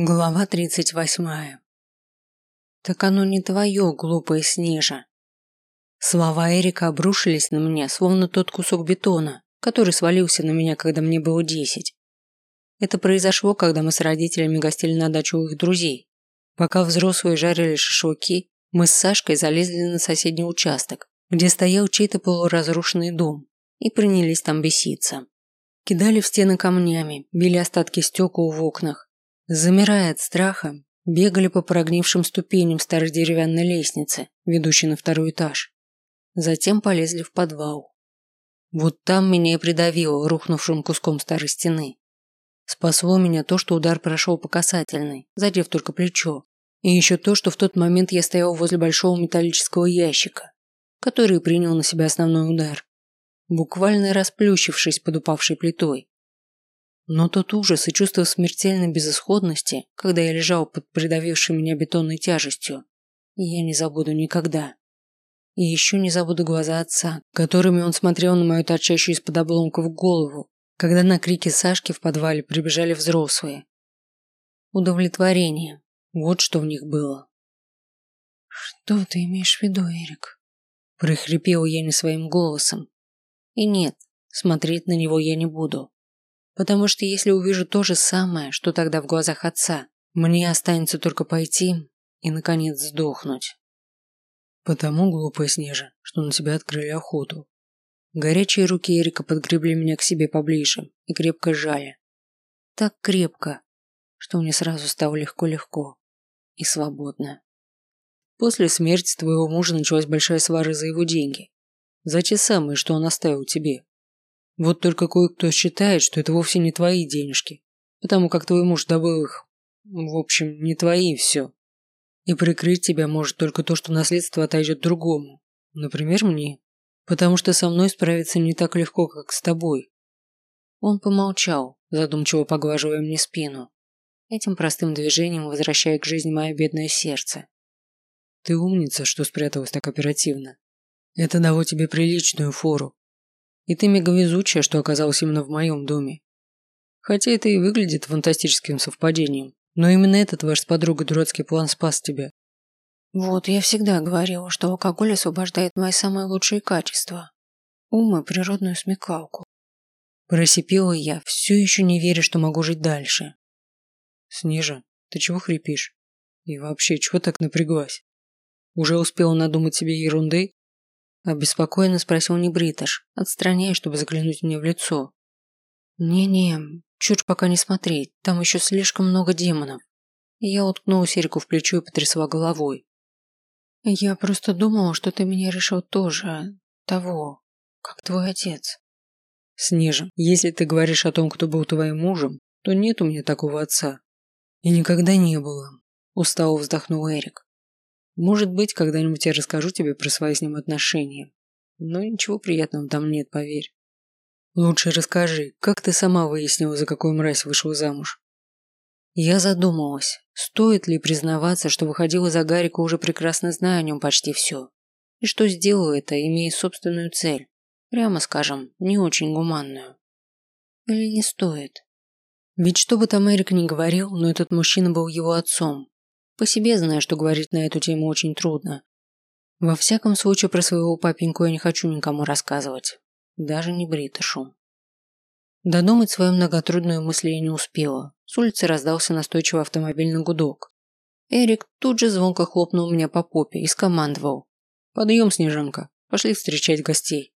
Глава тридцать восьмая. Так оно не твое, глупая Снежа. Слова Эрика обрушились на меня, словно тот кусок бетона, который свалился на меня, когда мне было десять. Это произошло, когда мы с родителями гостили на дачу у их друзей. Пока взрослые жарили шашлыки, мы с Сашкой залезли на соседний участок, где стоял чей-то полуразрушенный дом, и принялись там беситься. Кидали в стены камнями, били остатки стекол в окнах, Замирая от страха, бегали по прогнившим ступеням старой деревянной лестницы, ведущей на второй этаж. Затем полезли в подвал. Вот там меня и придавило рухнувшим куском старой стены. Спасло меня то, что удар прошел по касательной, задев только плечо. И еще то, что в тот момент я стоял возле большого металлического ящика, который принял на себя основной удар, буквально расплющившись под упавшей плитой. Но тот ужас и чувство смертельной безысходности, когда я лежал под придавившей меня бетонной тяжестью, я не забуду никогда. И еще не забуду глаза отца, которыми он смотрел на мою торчащую из-под обломков голову, когда на крики Сашки в подвале прибежали взрослые. Удовлетворение. Вот что в них было. «Что ты имеешь в виду, Эрик?» Прохрипел я не своим голосом. И нет, смотреть на него я не буду. Потому что если увижу то же самое, что тогда в глазах отца, мне останется только пойти и, наконец, сдохнуть. Потому, глупая Снежа, что на тебя открыли охоту. Горячие руки Эрика подгребли меня к себе поближе и крепко сжали. Так крепко, что мне сразу стало легко-легко и свободно. После смерти твоего мужа началась большая свара за его деньги. За те самые, что он оставил тебе. Вот только кое-кто считает, что это вовсе не твои денежки, потому как твой муж добыл их. В общем, не твои и все. И прикрыть тебя может только то, что наследство отойдет другому. Например, мне. Потому что со мной справиться не так легко, как с тобой. Он помолчал, задумчиво поглаживая мне спину. Этим простым движением возвращая к жизни мое бедное сердце. Ты умница, что спряталась так оперативно. Это дало тебе приличную фору. И ты мегавезучая, что оказалась именно в моем доме. Хотя это и выглядит фантастическим совпадением, но именно этот ваш с подругой дурацкий план спас тебя. Вот, я всегда говорила, что алкоголь освобождает мои самые лучшие качества. Ум и природную смекалку. Просипела я, все еще не веря, что могу жить дальше. Снежа, ты чего хрипишь? И вообще, чего так напряглась? Уже успела надумать себе ерунды? Обеспокоенно спросил Небритыш, отстраняясь, чтобы заглянуть мне в лицо. «Не-не, чуть пока не смотреть, там еще слишком много демонов». я уткнула Серику в плечо и потрясла головой. «Я просто думала, что ты меня решил тоже того, как твой отец». «Снежа, если ты говоришь о том, кто был твоим мужем, то нет у меня такого отца. И никогда не было», – устало вздохнул Эрик. Может быть, когда-нибудь я расскажу тебе про свои с ним отношения. Но ничего приятного там нет, поверь. Лучше расскажи, как ты сама выяснила, за какую мразь вышел замуж? Я задумалась, стоит ли признаваться, что выходила за Гарика, уже прекрасно зная о нем почти все. И что сделала это, имея собственную цель. Прямо скажем, не очень гуманную. Или не стоит? Ведь что бы там Эрик ни говорил, но этот мужчина был его отцом, по себе знаю, что говорить на эту тему очень трудно. Во всяком случае, про своего папеньку я не хочу никому рассказывать. Даже не Бритышу. Додумать свою многотрудную мысль я не успела. С улицы раздался настойчивый автомобильный гудок. Эрик тут же звонко хлопнул меня по попе и скомандовал. «Подъем, Снежанка, пошли встречать гостей».